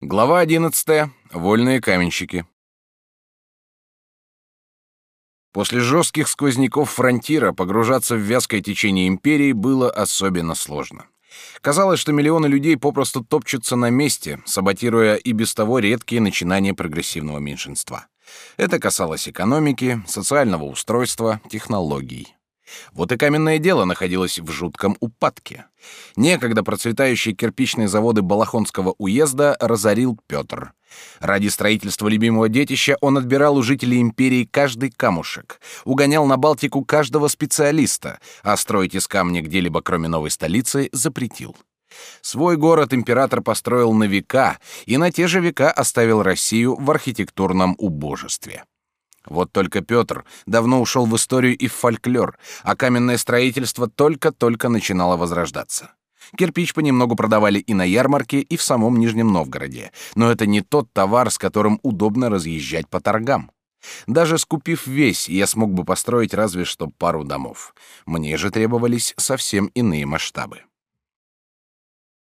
Глава 11. Вольные каменщики. После жестких сквозняков фронтира погружаться в вязкое течение империи было особенно сложно. Казалось, что миллионы людей попросту топчутся на месте, саботируя и без того редкие начинания прогрессивного меньшинства. Это касалось экономики, социального устройства, технологий. Вот и каменное дело находилось в жутком упадке. Некогда процветающие кирпичные заводы Балахонского уезда разорил Петр. Ради строительства любимого детища он отбирал у жителей империи каждый камушек, угонял на Балтику каждого специалиста, а строить из камня где-либо кроме новой столицы запретил. Свой город император построил на века, и на те же века оставил Россию в архитектурном убожестве. Вот только Петр давно ушел в историю и в фольклор, а каменное строительство только-только начинало возрождаться. Кирпич понемногу продавали и на ярмарке, и в самом Нижнем Новгороде, но это не тот товар, с которым удобно разъезжать по торгам. Даже скупив весь, я смог бы построить разве что пару домов. Мне же требовались совсем иные масштабы.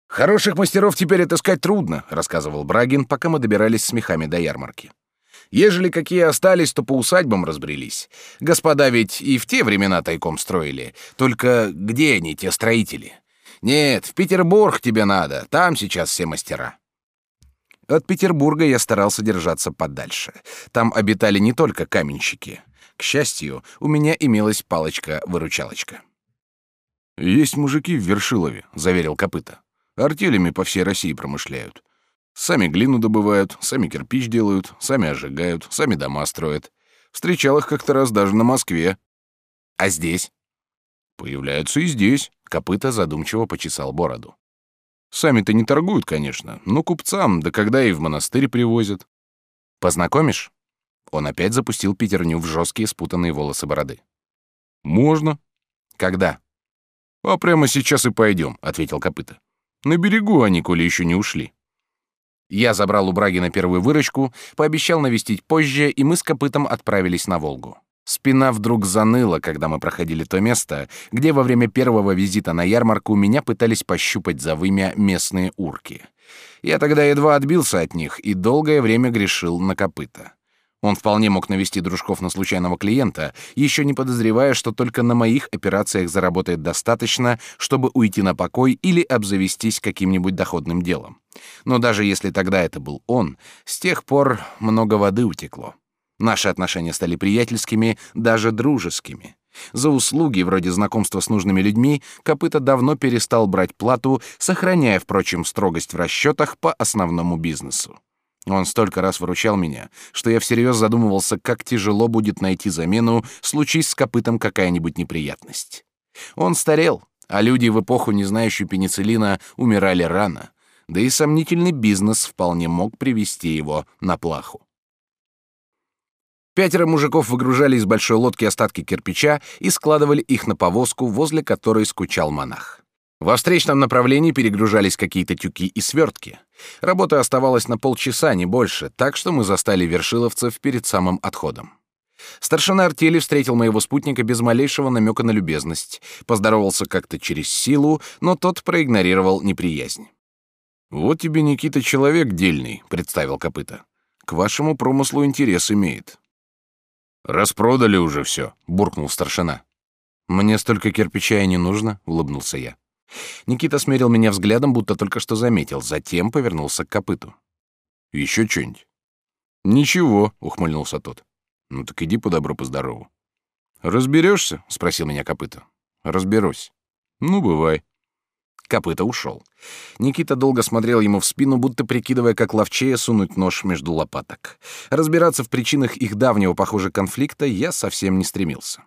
«Хороших мастеров теперь отыскать трудно», — рассказывал Брагин, пока мы добирались с мехами до ярмарки. Ежели какие остались, то по усадьбам разбрелись. Господа ведь и в те времена тайком строили. Только где они, те строители? Нет, в Петербург тебе надо, там сейчас все мастера. От Петербурга я старался держаться подальше. Там обитали не только каменщики. К счастью, у меня имелась палочка-выручалочка. «Есть мужики в Вершилове», — заверил Копыта. «Артелями по всей России промышляют. Сами глину добывают, сами кирпич делают, сами ожигают, сами дома строят. Встречал их как-то раз даже на Москве. А здесь? Появляются и здесь. Копыта задумчиво почесал бороду. Сами-то не торгуют, конечно, но купцам, да когда и в монастырь привозят. Познакомишь? Он опять запустил пятерню в жесткие спутанные волосы бороды. Можно. Когда? А прямо сейчас и пойдем, ответил Копыта. На берегу они, коли еще не ушли. Я забрал у Брагина первую выручку, пообещал навестить позже, и мы с копытом отправились на Волгу. Спина вдруг заныла, когда мы проходили то место, где во время первого визита на ярмарку меня пытались пощупать за вымя местные урки. Я тогда едва отбился от них и долгое время грешил на копыта. Он вполне мог навести дружков на случайного клиента, еще не подозревая, что только на моих операциях заработает достаточно, чтобы уйти на покой или обзавестись каким-нибудь доходным делом. Но даже если тогда это был он, с тех пор много воды утекло. Наши отношения стали приятельскими, даже дружескими. За услуги, вроде знакомства с нужными людьми, Копыта давно перестал брать плату, сохраняя, впрочем, строгость в расчетах по основному бизнесу. Он столько раз выручал меня, что я всерьез задумывался, как тяжело будет найти замену, случись с копытом какая-нибудь неприятность. Он старел, а люди в эпоху, не знающую пенициллина, умирали рано, да и сомнительный бизнес вполне мог привести его на плаху. Пятеро мужиков выгружали из большой лодки остатки кирпича и складывали их на повозку, возле которой скучал монах. Во встречном направлении перегружались какие-то тюки и свертки. Работа оставалась на полчаса, не больше, так что мы застали вершиловцев перед самым отходом. Старшина артели встретил моего спутника без малейшего намека на любезность, поздоровался как-то через силу, но тот проигнорировал неприязнь. «Вот тебе, Никита, человек дельный», — представил копыта. «К вашему промыслу интерес имеет». «Распродали уже все», — буркнул старшина. «Мне столько кирпича и не нужно», — улыбнулся я. Никита смерил меня взглядом, будто только что заметил, затем повернулся к копыту. «Еще что-нибудь?» «Ничего», — ухмыльнулся тот. «Ну так иди по добру, по здорову». «Разберешься?» — спросил меня копыта. «Разберусь». «Ну, бывай». Копыта ушел. Никита долго смотрел ему в спину, будто прикидывая, как ловчее сунуть нож между лопаток. Разбираться в причинах их давнего, похоже, конфликта я совсем не стремился.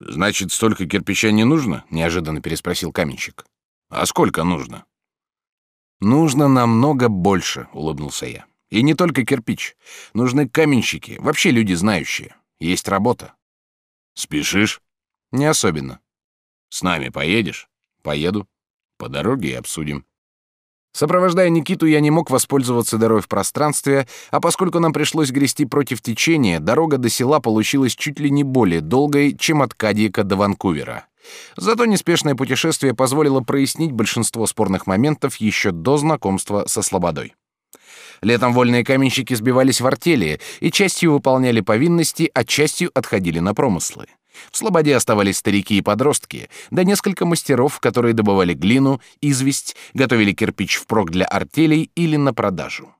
Значит, столько кирпича не нужно? неожиданно переспросил каменщик. А сколько нужно? Нужно намного больше, улыбнулся я. И не только кирпич. Нужны каменщики, вообще люди знающие. Есть работа. Спешишь? Не особенно. С нами поедешь? Поеду. По дороге и обсудим. Сопровождая Никиту, я не мог воспользоваться дорогой в пространстве, а поскольку нам пришлось грести против течения, дорога до села получилась чуть ли не более долгой, чем от Кадика до Ванкувера. Зато неспешное путешествие позволило прояснить большинство спорных моментов еще до знакомства со Слободой. Летом вольные каменщики сбивались в артели и частью выполняли повинности, а частью отходили на промыслы. В Слободе оставались старики и подростки, да несколько мастеров, которые добывали глину, известь, готовили кирпич впрок для артелей или на продажу.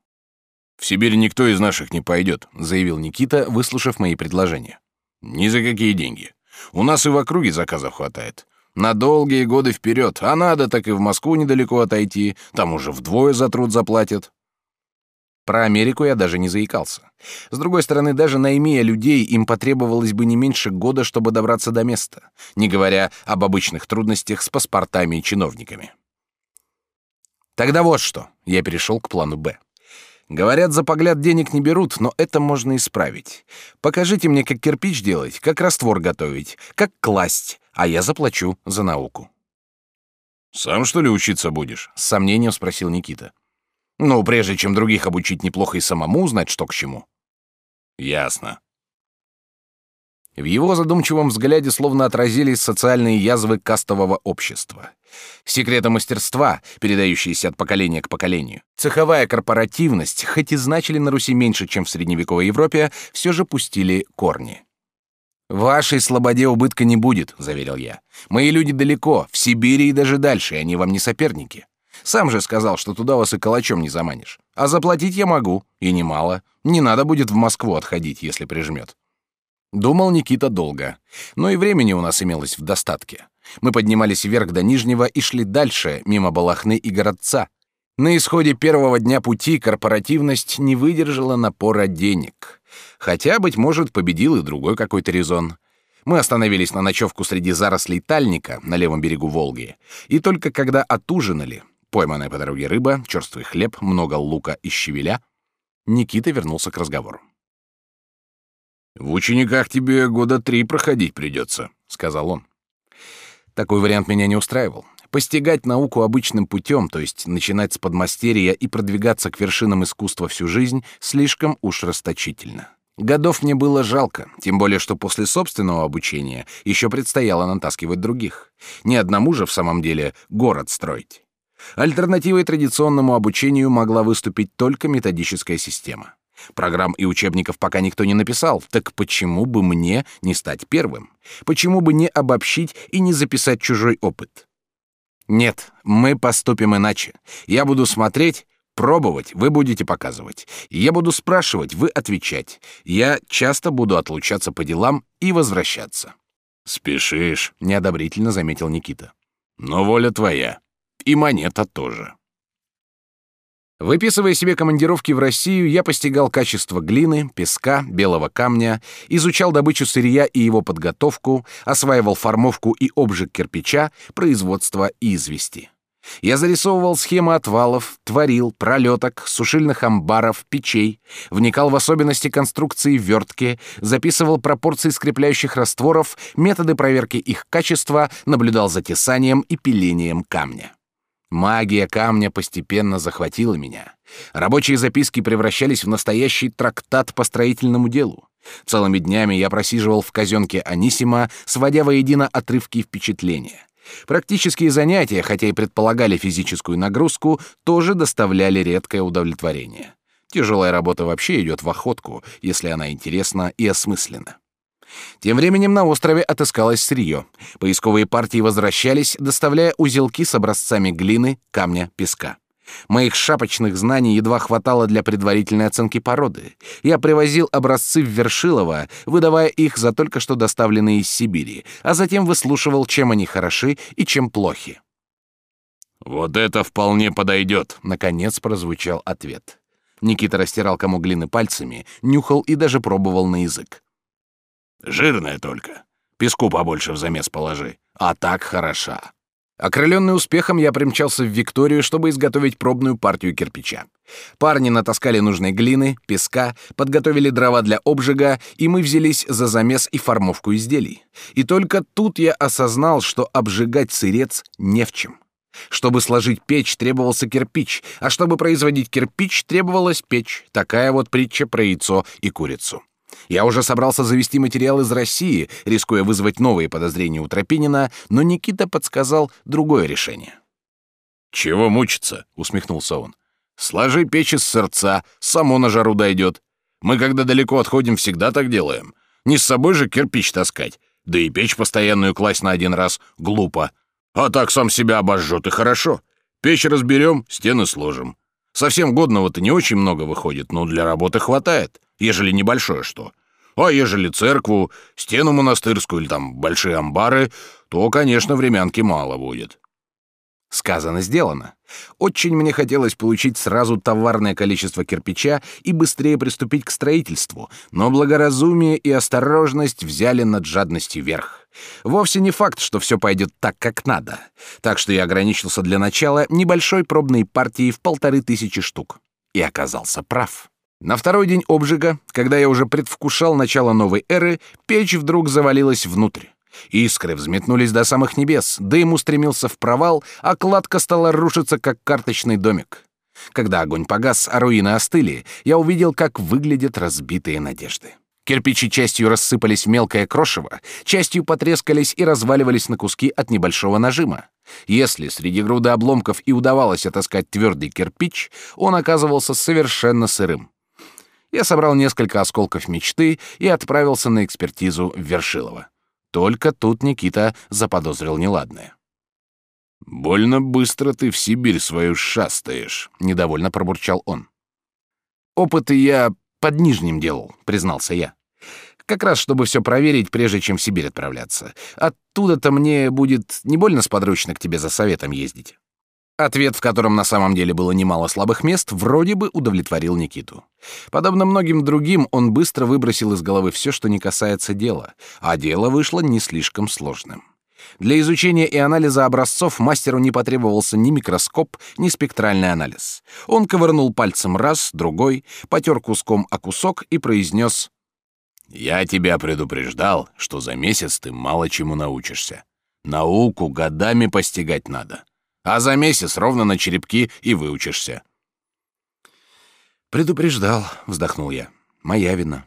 «В Сибирь никто из наших не пойдет», — заявил Никита, выслушав мои предложения. «Ни за какие деньги. У нас и в округе заказов хватает. На долгие годы вперед, а надо так и в Москву недалеко отойти, там уже вдвое за труд заплатят». Про Америку я даже не заикался. С другой стороны, даже наймея людей, им потребовалось бы не меньше года, чтобы добраться до места, не говоря об обычных трудностях с паспортами и чиновниками. Тогда вот что, я перешел к плану «Б». Говорят, за погляд денег не берут, но это можно исправить. Покажите мне, как кирпич делать, как раствор готовить, как класть, а я заплачу за науку. «Сам, что ли, учиться будешь?» — с сомнением спросил Никита. Ну, прежде чем других обучить, неплохо и самому узнать, что к чему. Ясно. В его задумчивом взгляде словно отразились социальные язвы кастового общества. Секреты мастерства, передающиеся от поколения к поколению, цеховая корпоративность, хоть и значили на Руси меньше, чем в средневековой Европе, все же пустили корни. «В вашей слободе убытка не будет», — заверил я. «Мои люди далеко, в Сибири и даже дальше, и они вам не соперники. Сам же сказал, что туда вас и калачом не заманишь. А заплатить я могу, и немало. Не надо будет в Москву отходить, если прижмет. Думал Никита долго. Но и времени у нас имелось в достатке. Мы поднимались вверх до Нижнего и шли дальше, мимо Балахны и городца. На исходе первого дня пути корпоративность не выдержала напора денег. Хотя, быть может, победил и другой какой-то резон. Мы остановились на ночевку среди зарослей тальника на левом берегу Волги, и только когда отужинали, пойманная по дороге рыба, черствый хлеб, много лука и щавеля, Никита вернулся к разговору. «В учениках тебе года три проходить придется», — сказал он. Такой вариант меня не устраивал. Постигать науку обычным путем, то есть начинать с подмастерья и продвигаться к вершинам искусства всю жизнь, слишком уж расточительно. Годов мне было жалко, тем более что после собственного обучения еще предстояло натаскивать других. Ни одному же в самом деле город строить. Альтернативой традиционному обучению могла выступить только методическая система. Программ и учебников пока никто не написал, так почему бы мне не стать первым? Почему бы не обобщить и не записать чужой опыт? Нет, мы поступим иначе. Я буду смотреть, пробовать, вы будете показывать. Я буду спрашивать, вы отвечать. Я часто буду отлучаться по делам и возвращаться. Спешишь, неодобрительно заметил Никита. Но воля твоя. И монета тоже. Выписывая себе командировки в Россию, я постигал качество глины, песка, белого камня, изучал добычу сырья и его подготовку, осваивал формовку и обжиг кирпича, производство извести. Я зарисовывал схемы отвалов, творил, пролеток, сушильных амбаров, печей, вникал в особенности конструкции вертки, записывал пропорции скрепляющих растворов, методы проверки их качества, наблюдал за тесанием и пилением камня. Магия камня постепенно захватила меня. Рабочие записки превращались в настоящий трактат по строительному делу. Целыми днями я просиживал в казенке Анисима, сводя воедино отрывки впечатления. Практические занятия, хотя и предполагали физическую нагрузку, тоже доставляли редкое удовлетворение. Тяжелая работа вообще идет в охотку, если она интересна и осмысленна. Тем временем на острове отыскалось сырье. Поисковые партии возвращались, доставляя узелки с образцами глины, камня, песка. Моих шапочных знаний едва хватало для предварительной оценки породы. Я привозил образцы в Вершилово, выдавая их за только что доставленные из Сибири, а затем выслушивал, чем они хороши и чем плохи. «Вот это вполне подойдет», — наконец прозвучал ответ. Никита растирал кому глины пальцами, нюхал и даже пробовал на язык. Жирная только. Песку побольше в замес положи. А так хороша. Окрыленный успехом, я примчался в Викторию, чтобы изготовить пробную партию кирпича. Парни натаскали нужной глины, песка, подготовили дрова для обжига, и мы взялись за замес и формовку изделий. И только тут я осознал, что обжигать сырец не в чем. Чтобы сложить печь, требовался кирпич, а чтобы производить кирпич, требовалась печь. Такая вот притча про яйцо и курицу. Я уже собрался завести материал из России, рискуя вызвать новые подозрения у Тропинина, но Никита подсказал другое решение. «Чего мучиться?» — усмехнулся он. Сложи печь из сырца, само на жару дойдет. Мы, когда далеко отходим, всегда так делаем. Не с собой же кирпич таскать. Да и печь постоянную класть на один раз глупо. А так сам себя обожжет и хорошо. Печь разберем, стены сложим. Совсем годного-то не очень много выходит, но для работы хватает, ежели небольшое что. А ежели церкву, стену монастырскую или там большие амбары, то, конечно, времянки мало будет. Сказано, сделано. Очень мне хотелось получить сразу товарное количество кирпича и быстрее приступить к строительству, но благоразумие и осторожность взяли над жадностью верх. Вовсе не факт, что все пойдет так, как надо. Так что я ограничился для начала небольшой пробной партией в полторы тысячи штук. И оказался прав. На второй день обжига, когда я уже предвкушал начало новой эры, печь вдруг завалилась внутрь. Искры взметнулись до самых небес, дым устремился в провал, а кладка стала рушиться, как карточный домик. Когда огонь погас, а руины остыли, я увидел, как выглядят разбитые надежды. Кирпичи частью рассыпались в мелкое крошево, частью потрескались и разваливались на куски от небольшого нажима. Если среди груды обломков и удавалось отыскать твердый кирпич, он оказывался совершенно сырым. Я собрал несколько осколков мечты и отправился на экспертизу в Вершилово. Только тут Никита заподозрил неладное. «Больно быстро ты в Сибирь свою шастаешь», — недовольно пробурчал он. «Опыты я под Нижним делал», — признался я. «Как раз, чтобы все проверить, прежде чем в Сибирь отправляться. Оттуда-то мне будет не больно сподручно к тебе за советом ездить». Ответ, в котором на самом деле было немало слабых мест, вроде бы удовлетворил Никиту. Подобно многим другим, он быстро выбросил из головы все, что не касается дела, а дело вышло не слишком сложным. Для изучения и анализа образцов мастеру не потребовался ни микроскоп, ни спектральный анализ. Он ковырнул пальцем раз, другой, потер куском о кусок и произнес «Я тебя предупреждал, что за месяц ты мало чему научишься. Науку годами постигать надо а за месяц ровно на черепки и выучишься. Предупреждал, вздохнул я. Моя вина.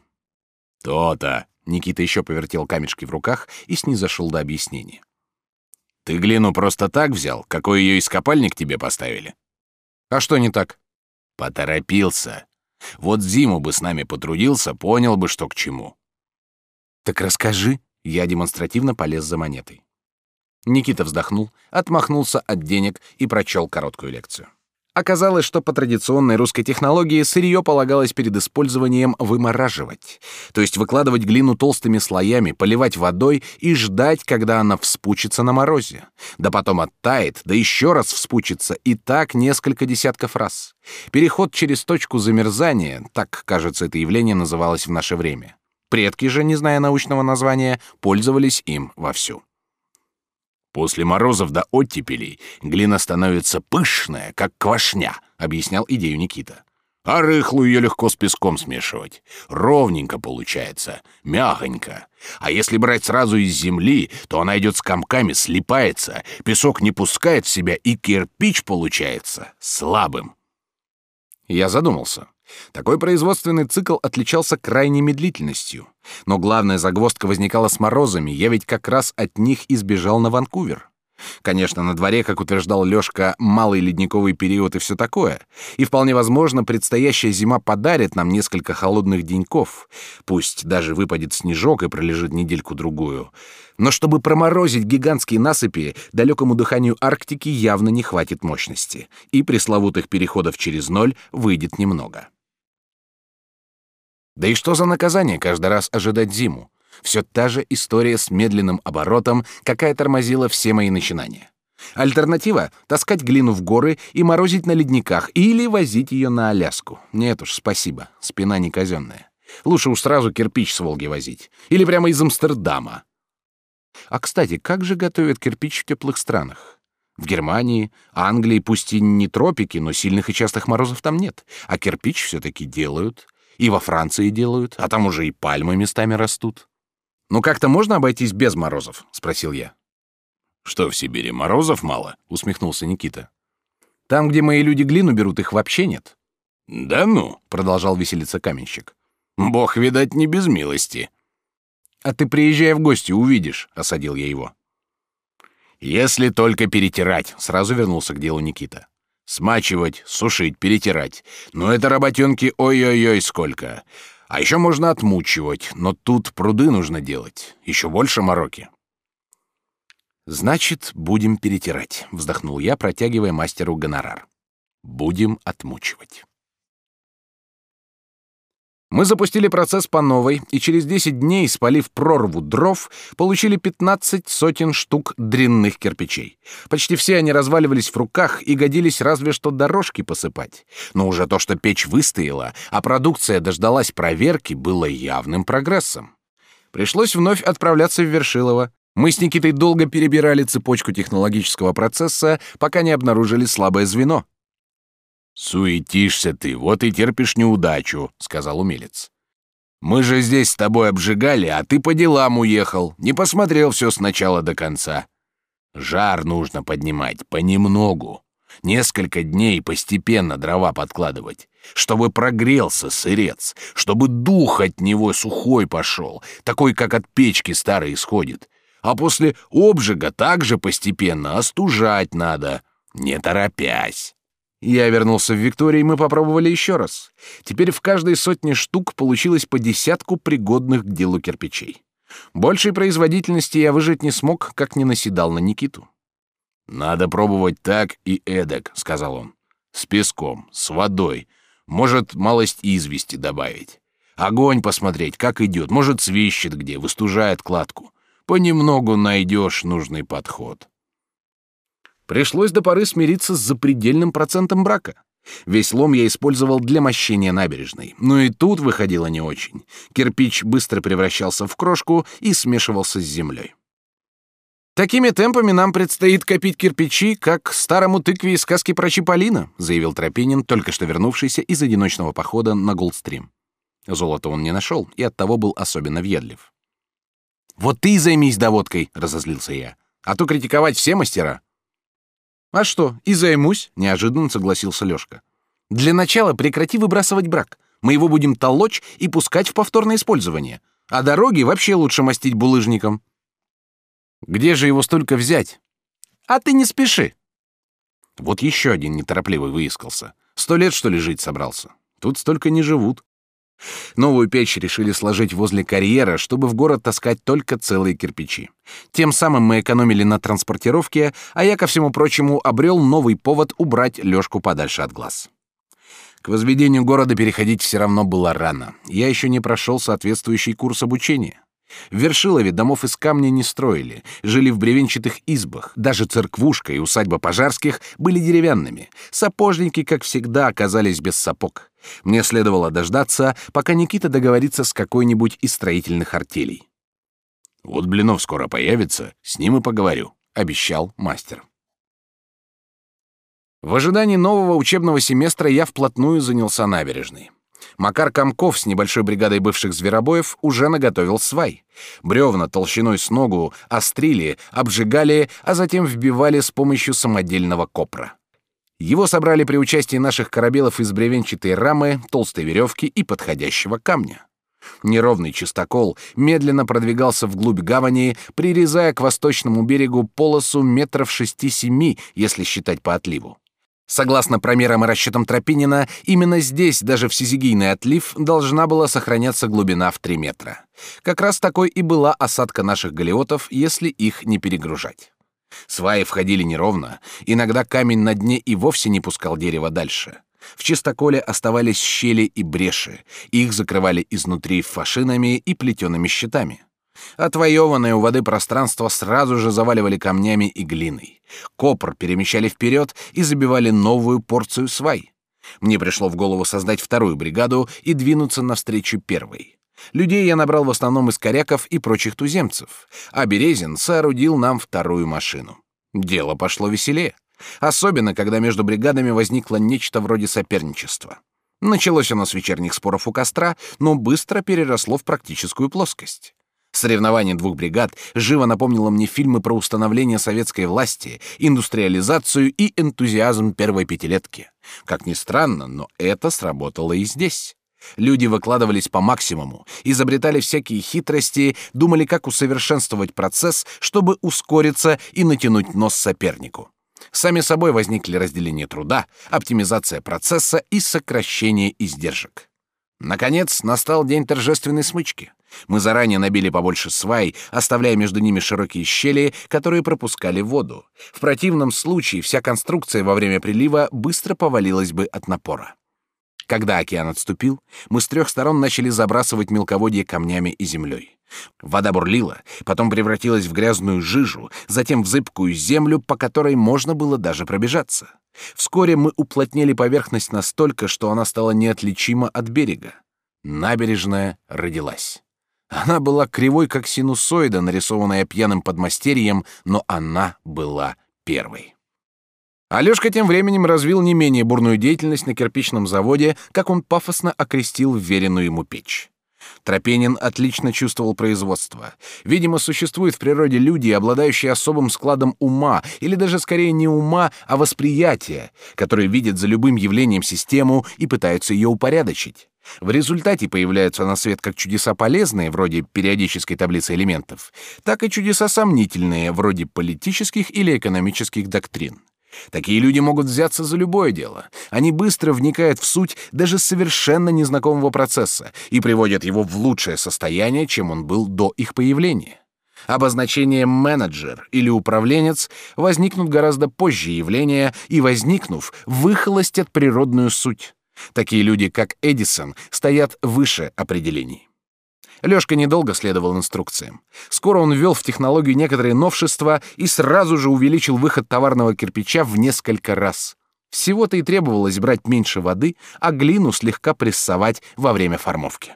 То-то. Никита еще повертел камешки в руках и снизошел до объяснения. Ты глину просто так взял, какой ее ископальник тебе поставили? А что не так? Поторопился. Вот зиму бы с нами потрудился, понял бы, что к чему. Так расскажи. Я демонстративно полез за монетой. Никита вздохнул, отмахнулся от денег и прочел короткую лекцию. Оказалось, что по традиционной русской технологии сырье полагалось перед использованием вымораживать, то есть выкладывать глину толстыми слоями, поливать водой и ждать, когда она вспучится на морозе. Да потом оттает, да еще раз вспучится, и так несколько десятков раз. Переход через точку замерзания, так, кажется, это явление называлось в наше время. Предки же, не зная научного названия, пользовались им вовсю. После морозов до оттепелей глина становится пышная, как квашня, объяснял идею Никита. А рыхлую ее легко с песком смешивать. Ровненько получается, мягонько. А если брать сразу из земли, то она идет с комками, слипается, песок не пускает в себя, и кирпич получается слабым. Я задумался. Такой производственный цикл отличался крайней медлительностью. Но главная загвоздка возникала с морозами, я ведь как раз от них избежал на Ванкувер. Конечно, на дворе, как утверждал Лёшка, малый ледниковый период и все такое. И вполне возможно, предстоящая зима подарит нам несколько холодных деньков. Пусть даже выпадет снежок и пролежит недельку-другую. Но чтобы проморозить гигантские насыпи, далекому дыханию Арктики явно не хватит мощности. И пресловутых переходов через ноль выйдет немного. Да и что за наказание каждый раз ожидать зиму? Все та же история с медленным оборотом, какая тормозила все мои начинания. Альтернатива — таскать глину в горы и морозить на ледниках или возить ее на Аляску. Нет уж, спасибо, спина не казенная. Лучше уж сразу кирпич с Волги возить. Или прямо из Амстердама. А, кстати, как же готовят кирпич в теплых странах? В Германии, Англии, пусть и не тропики, но сильных и частых морозов там нет. А кирпич все-таки делают — и во Франции делают, а там уже и пальмы местами растут. Ну как-то можно обойтись без морозов, спросил я. Что в Сибири морозов мало? усмехнулся Никита. Там, где мои люди глину берут, их вообще нет. Да ну, продолжал веселиться каменщик. Бог, видать, не без милости. А ты приезжай в гости, увидишь, осадил я его. Если только перетирать, сразу вернулся к делу Никита. Смачивать, сушить, перетирать. Но это работенки ой-ой-ой сколько. А еще можно отмучивать, но тут пруды нужно делать. Еще больше мороки. Значит, будем перетирать, вздохнул я, протягивая мастеру гонорар. Будем отмучивать. Мы запустили процесс по новой, и через 10 дней, спалив прорву дров, получили 15 сотен штук дрянных кирпичей. Почти все они разваливались в руках и годились разве что дорожки посыпать. Но уже то, что печь выстояла, а продукция дождалась проверки, было явным прогрессом. Пришлось вновь отправляться в Вершилово. Мы с Никитой долго перебирали цепочку технологического процесса, пока не обнаружили слабое звено — «Суетишься ты, вот и терпишь неудачу», — сказал умелец. «Мы же здесь с тобой обжигали, а ты по делам уехал, не посмотрел все с начала до конца. Жар нужно поднимать понемногу, несколько дней постепенно дрова подкладывать, чтобы прогрелся сырец, чтобы дух от него сухой пошел, такой, как от печки старой исходит. А после обжига также постепенно остужать надо, не торопясь. Я вернулся в Викторию, и мы попробовали еще раз. Теперь в каждой сотне штук получилось по десятку пригодных к делу кирпичей. Большей производительности я выжить не смог, как не наседал на Никиту. «Надо пробовать так и эдак», — сказал он. «С песком, с водой. Может, малость извести добавить. Огонь посмотреть, как идет. Может, свищет где, выстужает кладку. Понемногу найдешь нужный подход». Пришлось до поры смириться с запредельным процентом брака. Весь лом я использовал для мощения набережной, но и тут выходило не очень. Кирпич быстро превращался в крошку и смешивался с землей. «Такими темпами нам предстоит копить кирпичи, как старому тыкве из сказки про Чиполлино», заявил Тропинин, только что вернувшийся из одиночного похода на Голдстрим. Золото он не нашел и оттого был особенно въедлив. «Вот ты и займись доводкой», — разозлился я. «А то критиковать все мастера». А что, и займусь, неожиданно согласился Лёшка. Для начала прекрати выбрасывать брак. Мы его будем толочь и пускать в повторное использование. А дороги вообще лучше мастить булыжником. Где же его столько взять? А ты не спеши. Вот еще один неторопливый выискался. Сто лет, что ли, жить собрался? Тут столько не живут. Новую печь решили сложить возле карьера, чтобы в город таскать только целые кирпичи. Тем самым мы экономили на транспортировке, а я, ко всему прочему, обрел новый повод убрать Лёшку подальше от глаз. К возведению города переходить все равно было рано. Я еще не прошел соответствующий курс обучения. В Вершилове домов из камня не строили, жили в бревенчатых избах. Даже церквушка и усадьба пожарских были деревянными. Сапожники, как всегда, оказались без сапог. Мне следовало дождаться, пока Никита договорится с какой-нибудь из строительных артелей. «Вот Блинов скоро появится, с ним и поговорю», — обещал мастер. В ожидании нового учебного семестра я вплотную занялся набережной. Макар Комков с небольшой бригадой бывших зверобоев уже наготовил свай. Бревна толщиной с ногу острили, обжигали, а затем вбивали с помощью самодельного копра. Его собрали при участии наших корабелов из бревенчатой рамы, толстой веревки и подходящего камня. Неровный чистокол медленно продвигался вглубь гавани, прирезая к восточному берегу полосу метров шести-семи, если считать по отливу. Согласно промерам и расчетам Тропинина, именно здесь даже в сизигийный отлив должна была сохраняться глубина в 3 метра. Как раз такой и была осадка наших галеотов, если их не перегружать. Сваи входили неровно, иногда камень на дне и вовсе не пускал дерево дальше. В чистоколе оставались щели и бреши, их закрывали изнутри фашинами и плетеными щитами. Отвоеванное у воды пространство сразу же заваливали камнями и глиной. Копр перемещали вперед и забивали новую порцию свай. Мне пришло в голову создать вторую бригаду и двинуться навстречу первой. Людей я набрал в основном из коряков и прочих туземцев, а Березин соорудил нам вторую машину. Дело пошло веселее, особенно когда между бригадами возникло нечто вроде соперничества. Началось оно с вечерних споров у костра, но быстро переросло в практическую плоскость. Соревнование двух бригад живо напомнило мне фильмы про установление советской власти, индустриализацию и энтузиазм первой пятилетки. Как ни странно, но это сработало и здесь. Люди выкладывались по максимуму, изобретали всякие хитрости, думали, как усовершенствовать процесс, чтобы ускориться и натянуть нос сопернику. Сами собой возникли разделение труда, оптимизация процесса и сокращение издержек. Наконец, настал день торжественной смычки. Мы заранее набили побольше свай, оставляя между ними широкие щели, которые пропускали воду. В противном случае вся конструкция во время прилива быстро повалилась бы от напора. Когда океан отступил, мы с трех сторон начали забрасывать мелководье камнями и землей. Вода бурлила, потом превратилась в грязную жижу, затем в зыбкую землю, по которой можно было даже пробежаться. Вскоре мы уплотнили поверхность настолько, что она стала неотличима от берега. Набережная родилась. Она была кривой, как синусоида, нарисованная пьяным подмастерьем, но она была первой. Алёшка тем временем развил не менее бурную деятельность на кирпичном заводе, как он пафосно окрестил веренную ему печь. Тропенин отлично чувствовал производство. Видимо, существуют в природе люди, обладающие особым складом ума, или даже скорее не ума, а восприятия, которые видят за любым явлением систему и пытаются ее упорядочить. В результате появляются на свет как чудеса полезные, вроде периодической таблицы элементов, так и чудеса сомнительные, вроде политических или экономических доктрин. Такие люди могут взяться за любое дело. Они быстро вникают в суть даже совершенно незнакомого процесса и приводят его в лучшее состояние, чем он был до их появления. Обозначение менеджер или управленец возникнут гораздо позже явления и возникнув, выхолостят природную суть. Такие люди, как Эдисон, стоят выше определений. Лёшка недолго следовал инструкциям. Скоро он ввел в технологию некоторые новшества и сразу же увеличил выход товарного кирпича в несколько раз. Всего-то и требовалось брать меньше воды, а глину слегка прессовать во время формовки.